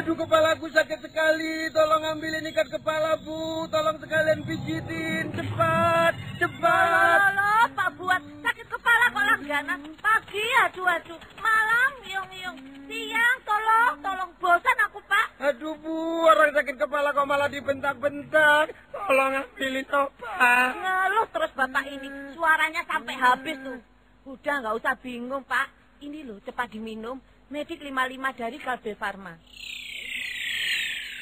Aduh, kepalaku sakit sekali. Tolong ambilin ikat kepala, Bu. Tolong sekalian pijitin. Cepat, cepat. Loh, Pak Buat, sakit kepala kok langganan. Pagi, aduh, aduh. Malam, ngiyong-ngiyong. Siang, tolong, tolong. Bosan aku, Pak. Aduh, Bu. Orang sakit kepala kok malah dibentak-bentak. Tolong ambilin obat. Ngeluh terus Bapak ini. Suaranya sampai habis tuh. Udah, nggak usah bingung, Pak. Ini loh, cepat diminum. Medik 55 dari Kalbe Farma.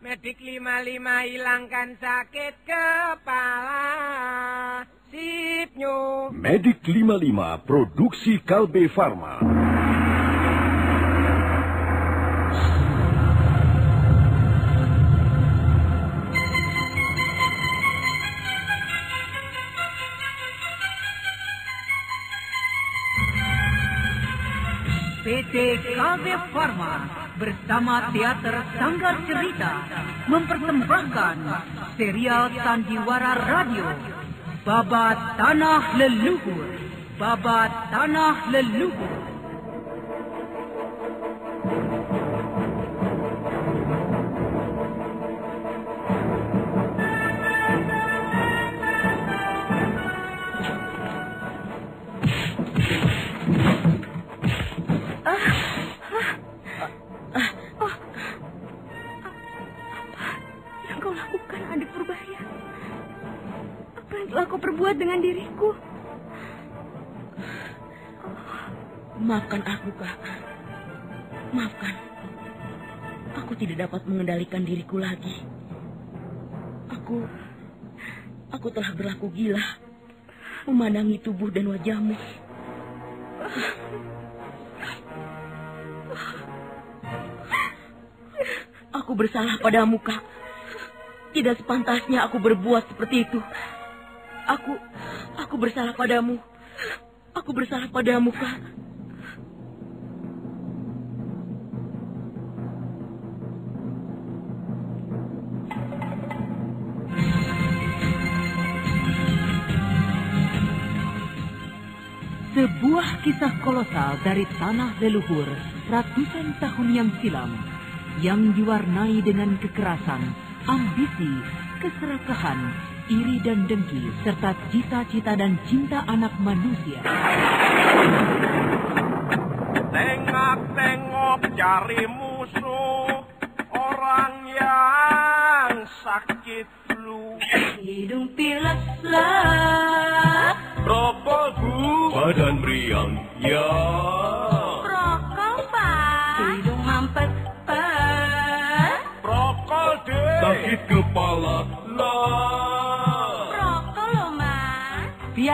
Medik 55 hilangkan sakit kepala. Sip nyu. Medik 55 produksi Kalbe Farma. PT KB Farma bersama Teater Sanggar Cerita mempersembahkan serial Sandiwara Radio Babat Tanah Leluhur. Babat Tanah Leluhur telah kau perbuat dengan diriku? Maafkan aku, Kak. Maafkan. Aku tidak dapat mengendalikan diriku lagi. Aku... Aku telah berlaku gila. Memandangi tubuh dan wajahmu. Aku bersalah padamu, Kak. Tidak sepantasnya aku berbuat seperti itu. Aku... Aku bersalah padamu. Aku bersalah padamu, Kak. Sebuah kisah kolosal dari tanah leluhur ratusan tahun yang silam yang diwarnai dengan kekerasan, ambisi, keserakahan, iri dan dengki serta cita-cita dan cinta anak manusia. Tengok-tengok cari musuh orang yang sakit flu. Hidung pilek lah. Rokok bu, badan meriang, ya. Rokok, Pak. Hidung mampet, Pak. Rokok deh. Sakit kepala, lah.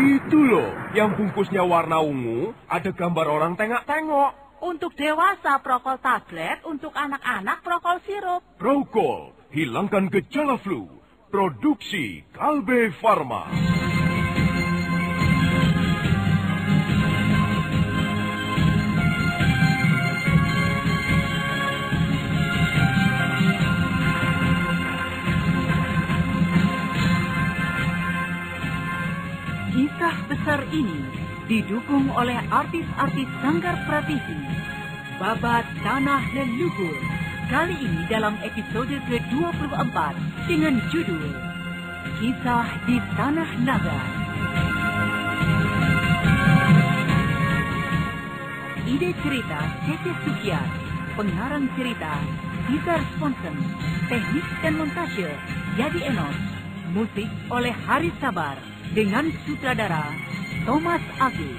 Itu loh, yang bungkusnya warna ungu, ada gambar orang tengok-tengok. Untuk dewasa prokol tablet, untuk anak-anak prokol sirup. Prokol, hilangkan gejala flu. Produksi Kalbe Farma. Besar ini didukung oleh artis-artis Sanggar Pratisi. Babat Tanah Leluhur. Kali ini dalam episode ke-24 dengan judul Kisah di Tanah Naga. Ide cerita Cece Sukiar, pengarang cerita Cesar Sponsen, teknik dan montase Yadi Enos, Musik oleh Haris Sabar dengan sutradara Thomas Agis.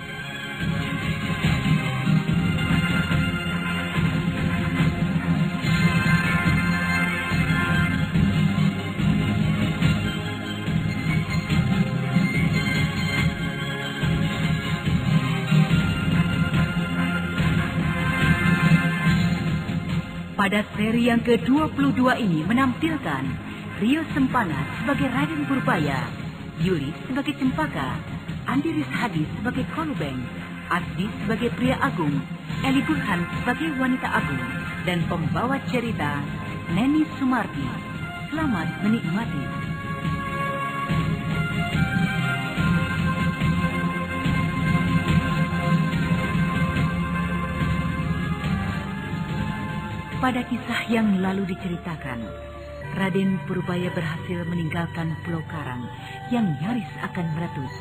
Pada seri yang ke-22 ini menampilkan Rio Sempana sebagai Raden Purbaya, Yuli sebagai Cempaka, Andi Hadi sebagai Kolubeng, Asdi sebagai pria agung, Eli Burhan sebagai wanita agung, dan pembawa cerita Neni Sumarti. Selamat menikmati. Pada kisah yang lalu diceritakan, Raden Purbaya berhasil meninggalkan Pulau Karang yang nyaris akan meletus.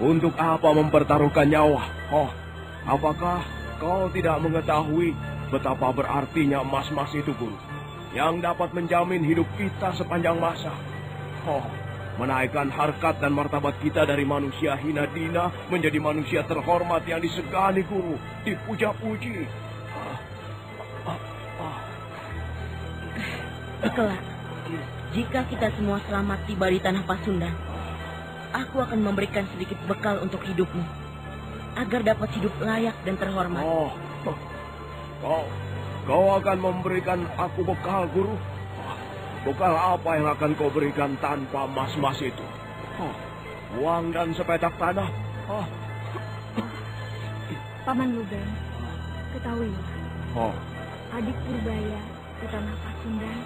Untuk apa mempertaruhkan nyawa? Oh, apakah kau tidak mengetahui betapa berartinya emas-emas itu, Guru? Yang dapat menjamin hidup kita sepanjang masa. Oh, menaikkan harkat dan martabat kita dari manusia hina dina menjadi manusia terhormat yang disegani guru, dipuja-puji. Kelak, jika kita semua selamat tiba di tanah Pasundan, aku akan memberikan sedikit bekal untuk hidupmu, agar dapat hidup layak dan terhormat. Oh, kau, kau akan memberikan aku bekal, guru? Bekal apa yang akan kau berikan tanpa mas-mas itu? Oh, uang dan sepetak tanah? Oh. Paman Lubeng, ketahuilah, Oh, adik Purbaya di tanah Pasundan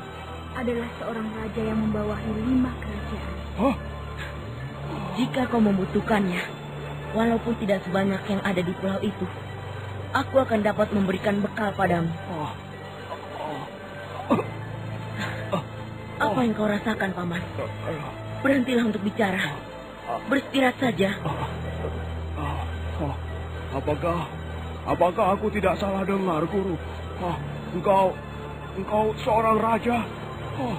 adalah seorang raja yang membawahi lima kerajaan. oh, Jika kau membutuhkannya, walaupun tidak sebanyak yang ada di pulau itu, aku akan dapat memberikan bekal padamu. oh. Apa yang kau rasakan, Paman? Berhentilah untuk bicara. Beristirahat saja. Apakah, apakah aku tidak salah dengar, guru? Oh, engkau, engkau seorang raja? Oh,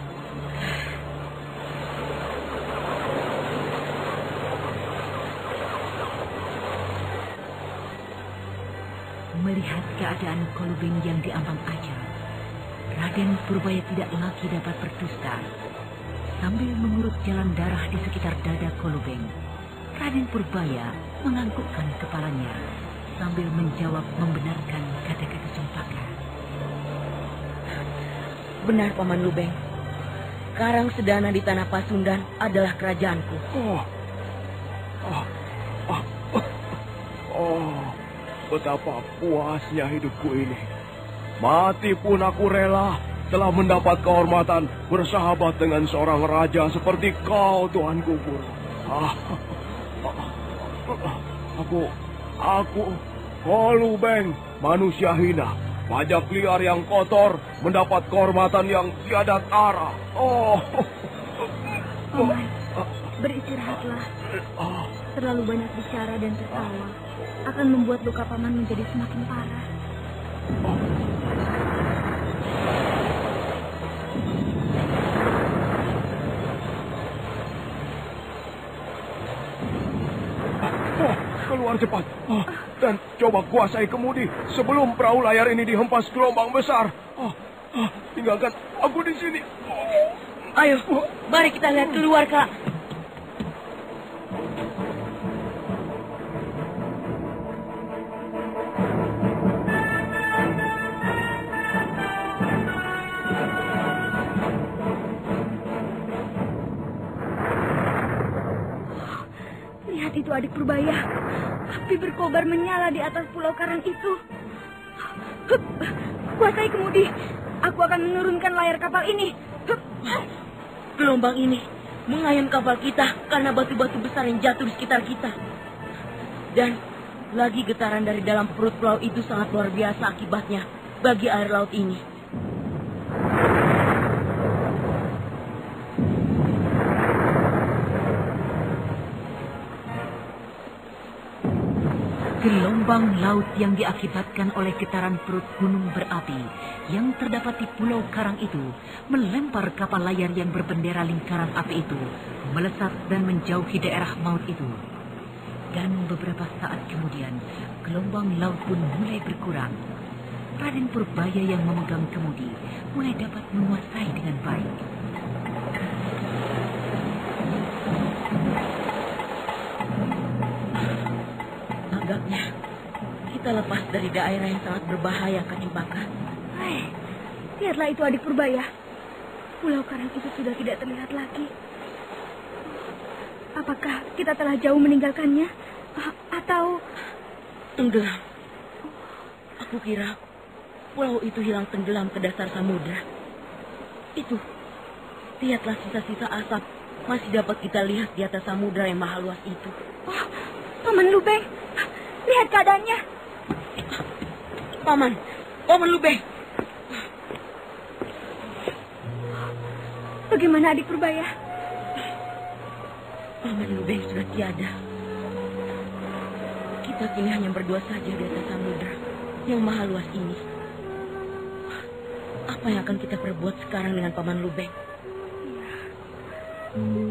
Melihat keadaan Kolubeng yang diambang aja, Raden Purbaya tidak lagi dapat berdusta. Sambil mengurut jalan darah di sekitar dada Kolubeng, Raden Purbaya menganggukkan kepalanya sambil menjawab membenarkan kata-kata Cempaka. Benar, Paman Lubeng. Karang Sedana di Tanah Pasundan adalah kerajaanku. oh, oh, oh, oh, betapa puasnya hidupku ini. Mati pun aku rela telah mendapat kehormatan bersahabat dengan seorang raja seperti kau, Tuanku Guru. Ah, aku, aku, Kolubeng, manusia hina, pajak liar yang kotor, mendapat kehormatan yang tiada tara. Oh, Paman, beristirahatlah. Terlalu banyak bicara dan tertawa akan membuat luka paman menjadi semakin parah. Cepat. Oh, dan coba kuasai kemudi sebelum perahu layar ini dihempas gelombang besar. Oh, oh, tinggalkan aku di sini. Oh, Ayo, mari kita lihat keluar, Kak. Lihat itu adik Purbaya. Api berkobar menyala di atas pulau karang itu. Kuasai kemudi. Aku akan menurunkan layar kapal ini. Gelombang ini mengayun kapal kita karena batu-batu besar yang jatuh di sekitar kita. Dan lagi getaran dari dalam perut pulau itu sangat luar biasa akibatnya bagi air laut ini. Gelombang laut yang diakibatkan oleh getaran perut gunung berapi yang terdapat di Pulau Karang itu melempar kapal layar yang berbendera lingkaran api itu melesat dan menjauhi daerah maut itu. Dan beberapa saat kemudian, gelombang laut pun mulai berkurang. Raden Purbaya yang memegang kemudi mulai dapat menguasai dengan baik. Lepas dari daerah yang sangat berbahaya, Kanjeng Baka. Lihatlah itu adik Purbaya. Pulau Karang itu sudah tidak terlihat lagi. Apakah kita telah jauh meninggalkannya? A- Atau Tenggelam. Aku kira pulau itu hilang tenggelam ke dasar samudra. Itu, lihatlah sisa-sisa asap masih dapat kita lihat di atas samudra yang maha luas itu. oh, Paman Lubeng, lihat keadaannya. Paman, Paman Lubeng, Bagaimana adik Purbaya? Paman Lubeng sudah tiada. Kita kini hanya berdua saja di atas samudra yang maha luas ini. Apa yang akan kita perbuat sekarang dengan Paman Lubeng?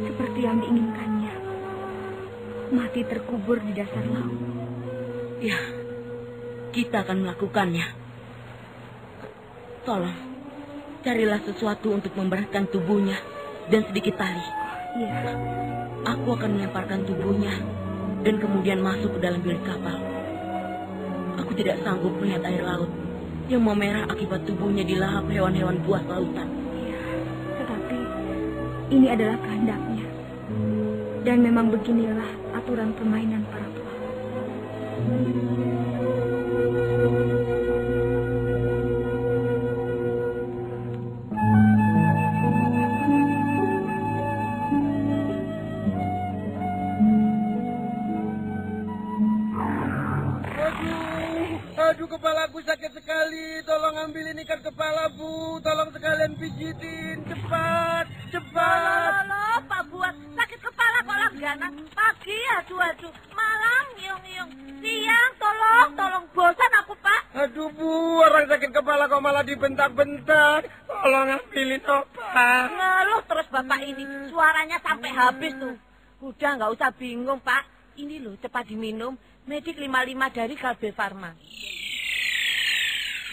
Seperti yang diinginkannya. Mati terkubur di dasar laut. Ya, kita akan melakukannya. Tolong, carilah sesuatu untuk memberatkan tubuhnya dan sedikit tali. Iya, Aku akan melemparkan tubuhnya dan kemudian masuk ke dalam bilik kapal. Aku tidak sanggup melihat air laut yang memerah akibat tubuhnya dilahap hewan-hewan buas lautan. iya. Tetapi ini adalah kehendaknya. Dan memang beginilah aturan permainan para pelaut. Sekalian pijitin. Cepat, cepat. Halo, Pak Buat. Sakit kepala kok langganan. Pagi, aduh, aduh. Malam, ngiung-ngiung. Siang, tolong, tolong. Bosan aku, Pak. Aduh, Bu. Orang sakit kepala kok malah dibentak-bentak. Tolong ambilin obat. Ngeluh terus Bapak ini. Suaranya sampai habis tuh. Udah nggak usah bingung, Pak. Ini loh, cepat diminum. Medik 55 dari Kalbe Farma.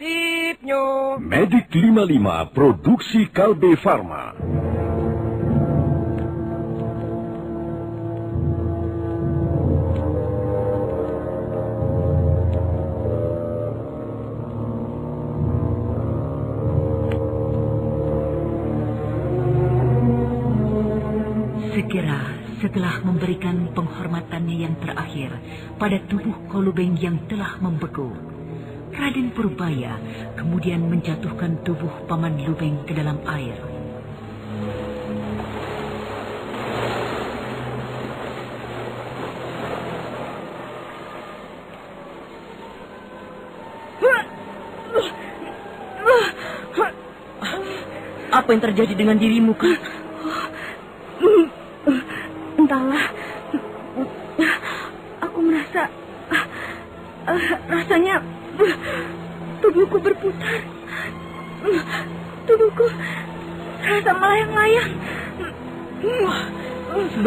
Sipnyo. Medik 55 produksi Kalbe Farma. Segera setelah memberikan penghormatannya yang terakhir pada tubuh Kolubeng yang telah membeku, Raden Purbaya kemudian menjatuhkan tubuh Paman Lubeng ke dalam air. Apa yang terjadi dengan dirimu, Kak?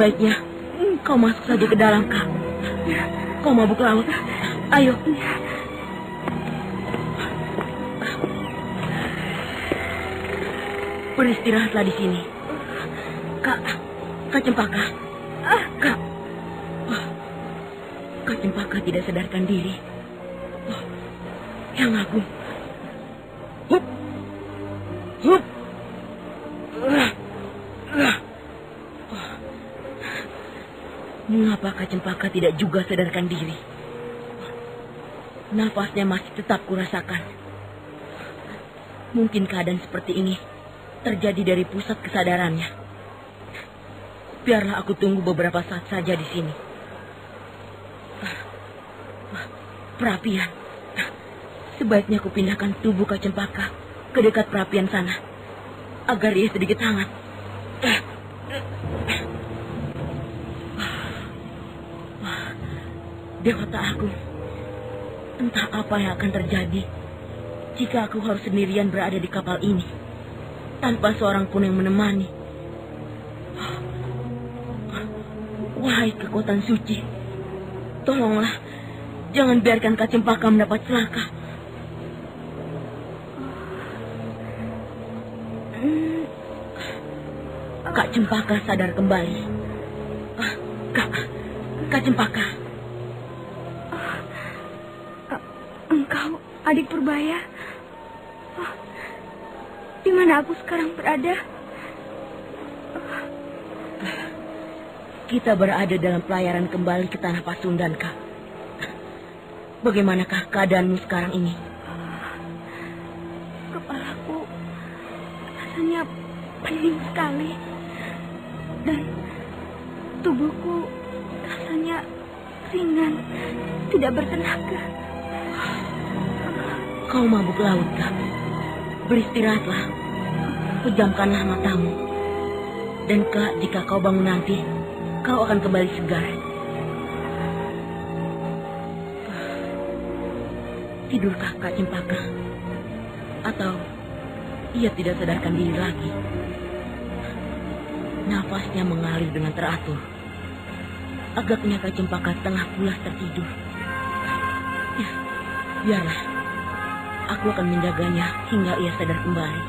Sebaiknya kau masuk saja ke dalam, Kak. Kau mabuk laut. Ayo. Beristirahatlah di sini. Kak, Kak Cempaka. Kak. Kak Cempaka tidak sadarkan diri. Yang aku. Kak Cempaka tidak juga sadarkan diri? Nafasnya masih tetap kurasakan. Mungkin keadaan seperti ini terjadi dari pusat kesadarannya. Biarlah aku tunggu beberapa saat saja di sini. Perapian. Sebaiknya aku pindahkan tubuh Kak Cempaka ke dekat perapian sana. Agar ia sedikit hangat. Dewata aku, entah apa yang akan terjadi jika aku harus sendirian berada di kapal ini tanpa seorang pun yang menemani. Wahai kekuatan suci, tolonglah jangan biarkan Kak Cempaka mendapat celaka. Kak Cempaka sadar kembali. Ah, Kak, Kak Cempaka. Adik Purbaya. Oh, di mana aku sekarang berada? Kita berada dalam pelayaran kembali ke tanah Pasundan, Kak. Bagaimanakah keadaanmu sekarang ini? Kepalaku rasanya pening sekali. Dan tubuhku rasanya ringan, tidak bertenaga. Kau mabuk laut, Kak. Beristirahatlah. Pejamkanlah matamu. Dan Kak, jika kau bangun nanti, kau akan kembali segar. Tidurkah Kak Cempaka? Atau ia tidak sadarkan diri lagi? Nafasnya mengalir dengan teratur. Agaknya Kak Cempaka tengah pulas tertidur. Ya, biarlah. Aku akan menjaganya hingga ia sadar kembali.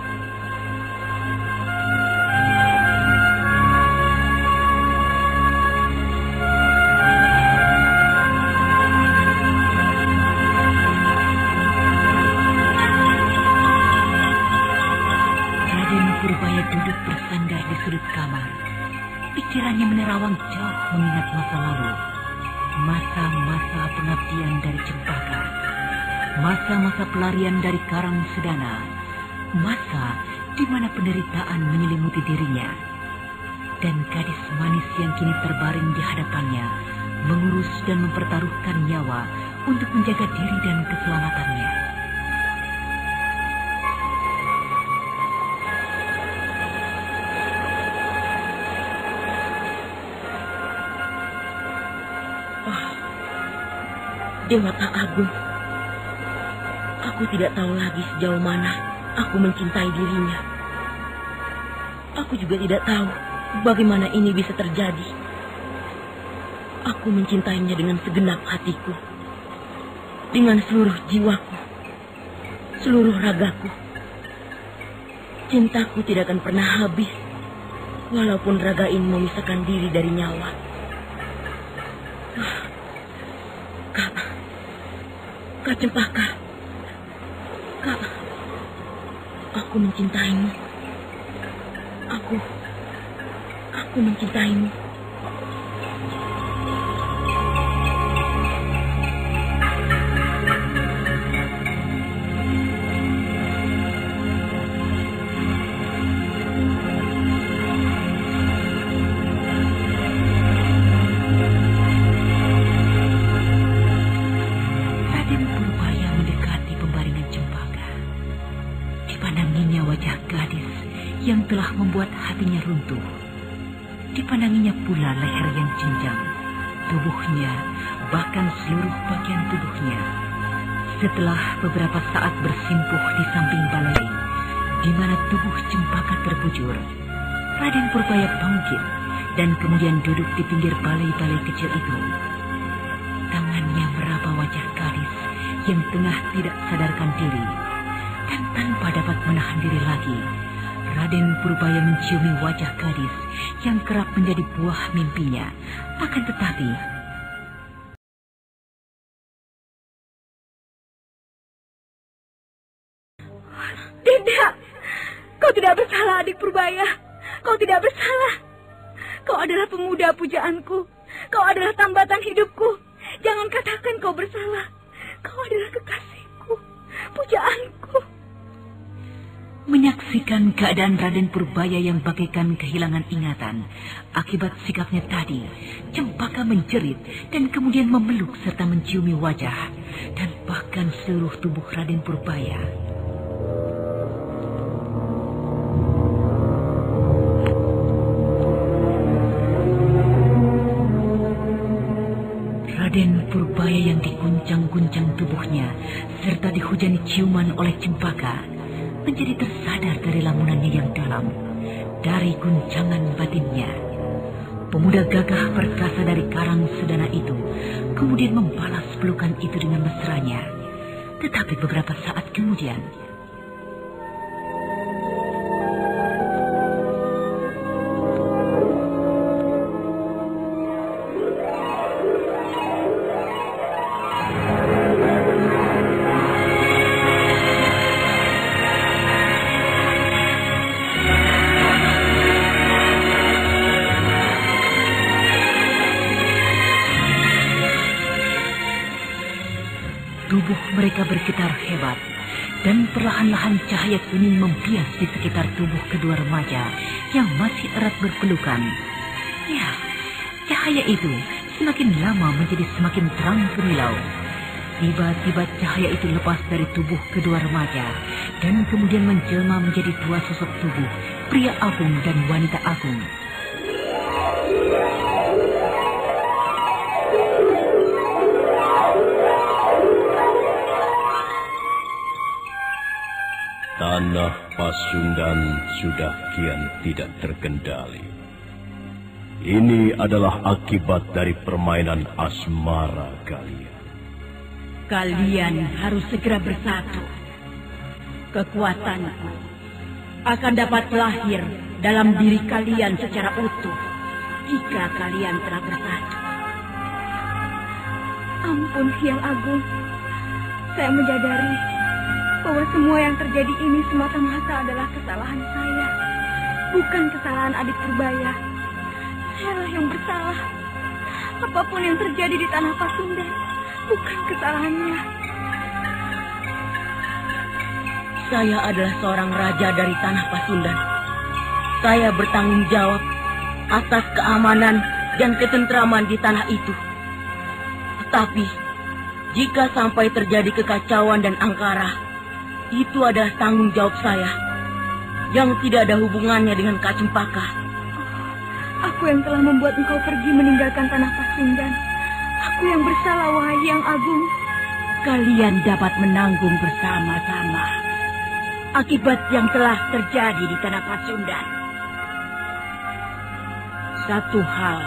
Raden Purbaya duduk bersandar di sudut kamar. Pikirannya menerawang jauh mengingat masa lalu. Masa-masa pengabdian dari Cempaka. Masa-masa pelarian dari Karang Sedana. Masa di mana penderitaan menyelimuti dirinya. Dan gadis manis yang kini terbaring di hadapannya mengurus dan mempertaruhkan nyawa untuk menjaga diri dan keselamatannya. Dewata Agung. Aku tidak tahu lagi sejauh mana aku mencintai dirinya. Aku juga tidak tahu bagaimana ini bisa terjadi. Aku mencintainya dengan segenap hatiku. Dengan seluruh jiwaku. Seluruh ragaku. Cintaku tidak akan pernah habis. Walaupun raga ini memisahkan diri dari nyawa. Kak, Kak Cempaka. Kak, aku mencintaimu. Aku, aku mencintaimu. Hatinya runtuh. Dipandanginya pula leher yang jenjang, tubuhnya, bahkan seluruh bagian tubuhnya. Setelah beberapa saat bersimpuh di samping balai, di mana tubuh cempaka terbujur, Raden Purbaya bangkit dan kemudian duduk di pinggir balai-balai kecil itu. Tangannya meraba wajah gadis yang tengah tidak sadarkan diri. Dan tanpa dapat menahan diri lagi, Raden Purbaya menciumi wajah gadis yang kerap menjadi buah mimpinya. Akan tetapi, Tidak. Kau tidak bersalah, adik Purbaya. Kau tidak bersalah. Kau adalah pemuda pujaanku. Kau adalah tambatan hidupku. Jangan katakan kau bersalah. kau adalah kekasihku, pujaanku. Menyaksikan keadaan Raden Purbaya yang bagaikan kehilangan ingatan akibat sikapnya tadi, Cempaka menjerit dan kemudian memeluk serta menciumi wajah dan bahkan seluruh tubuh Raden Purbaya. Raden Purbaya yang diguncang-guncang tubuhnya serta dihujani ciuman oleh Cempaka menjadi tersadar dari lamunannya yang dalam, dari guncangan batinnya. Pemuda gagah perkasa dari karang sedana itu kemudian membalas pelukan itu dengan mesranya. Tetapi beberapa saat kemudian, tubuh kedua remaja yang masih erat berpelukan. Ya, cahaya itu semakin lama menjadi semakin terang kemilau. Tiba-tiba cahaya itu lepas dari tubuh kedua remaja dan kemudian menjelma menjadi dua sosok tubuh, pria agung dan wanita agung. Tanah Pasundan sudah kian tidak terkendali. Ini adalah akibat dari permainan asmara kalian. Kalian harus segera bersatu. Kekuatanku akan dapat lahir dalam diri kalian secara utuh jika kalian telah bersatu. Ampun, Hyang Agung. Saya menyadari bahwa semua yang terjadi ini semata-mata adalah kesalahan saya. Bukan kesalahan adik Purbaya. Sayalah yang bersalah. Apa pun yang terjadi di tanah Pasundan, bukan kesalahannya. Saya adalah seorang raja dari tanah Pasundan. Saya bertanggung jawab atas keamanan dan ketentraman di tanah itu. Tetapi, jika sampai terjadi kekacauan dan angkara, itu adalah tanggung jawab saya yang tidak ada hubungannya dengan Kak Cempaka. Aku yang telah membuat engkau pergi meninggalkan tanah Pasundan. Aku yang bersalah, wahai yang agung. Kalian dapat menanggung bersama-sama akibat yang telah terjadi di tanah Pasundan. Satu hal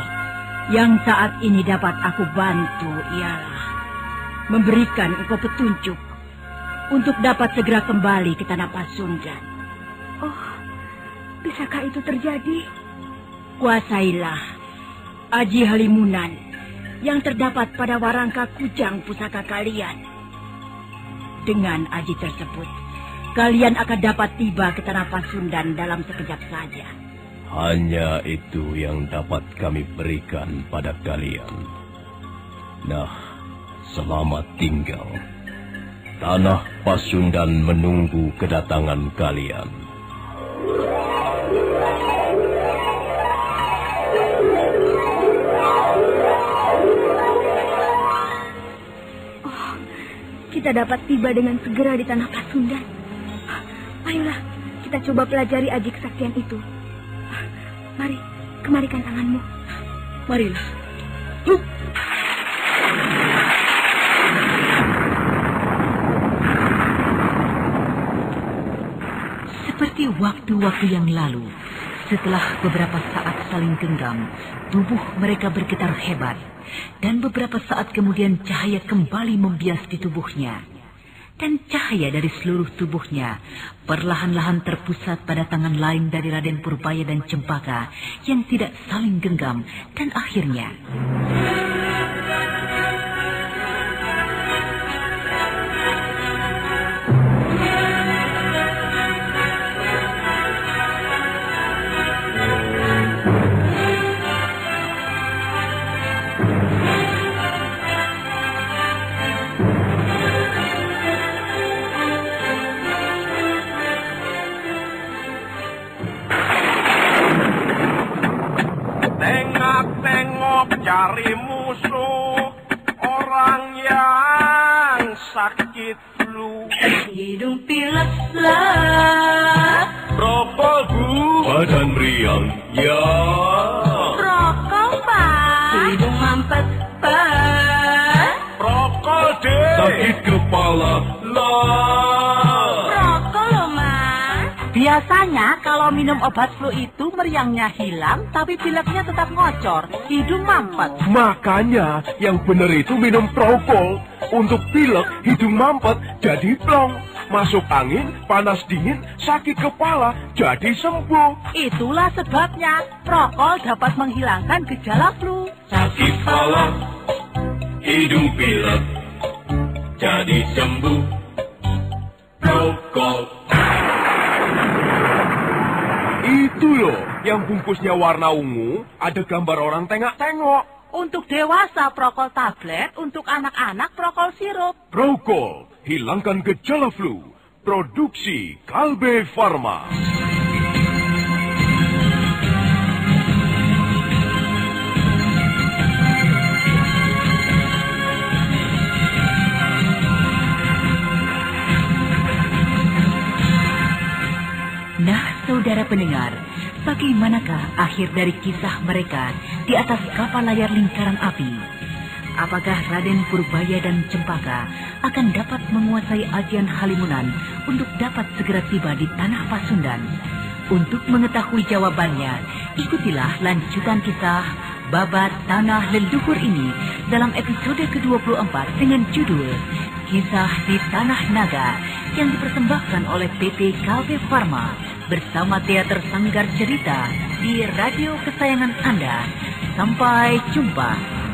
yang saat ini dapat aku bantu ialah memberikan engkau petunjuk untuk dapat segera kembali ke tanah Pasundan. Oh, bisakah itu terjadi? Kuasailah Aji Halimunan yang terdapat pada warangka kujang pusaka kalian. Dengan aji tersebut, kalian akan dapat tiba ke tanah Pasundan dalam sekejap saja. Hanya itu yang dapat kami berikan pada kalian. Nah, selamat tinggal. Tanah Pasundan menunggu kedatangan kalian. Kita dapat tiba dengan segera di tanah Pasundan. Ayolah, kita coba pelajari aji kesaktian itu. Mari, kemarikan tanganmu. Marilah. Waktu-waktu yang lalu, setelah beberapa saat saling genggam, tubuh mereka bergetar hebat. Dan beberapa saat kemudian cahaya kembali membias di tubuhnya. Dan cahaya dari seluruh tubuhnya perlahan-lahan terpusat pada tangan lain dari Raden Purbaya dan Cempaka yang tidak saling genggam dan akhirnya tapi pileknya tetap ngocor, hidung mampet. Makanya yang benar itu minum prokol. Untuk pilek, hidung mampet, jadi plong. Masuk angin, panas dingin, sakit kepala, jadi sembuh. Itulah sebabnya prokol dapat menghilangkan gejala flu. Sakit kepala, hidung pilek, jadi sembuh. Prokol. Itu loh, yang bungkusnya warna ungu, ada gambar orang tengok-tengok. Untuk dewasa prokol tablet, untuk anak-anak prokol sirup. Prokol, hilangkan gejala flu. Produksi Kalbe Farma. Nah, saudara pendengar, bagaimanakah akhir dari kisah mereka di atas kapal layar lingkaran api? Apakah Raden Purbaya dan Cempaka akan dapat menguasai ajian Halimunan untuk dapat segera tiba di tanah Pasundan? Untuk mengetahui jawabannya, ikutilah lanjutan kisah Babat Tanah Leluhur ini dalam episode ke-24 dengan judul Kisah di Tanah Naga yang dipersembahkan oleh PT Kalbe Farma bersama Teater Sanggar Cerita di radio kesayangan Anda. Sampai jumpa.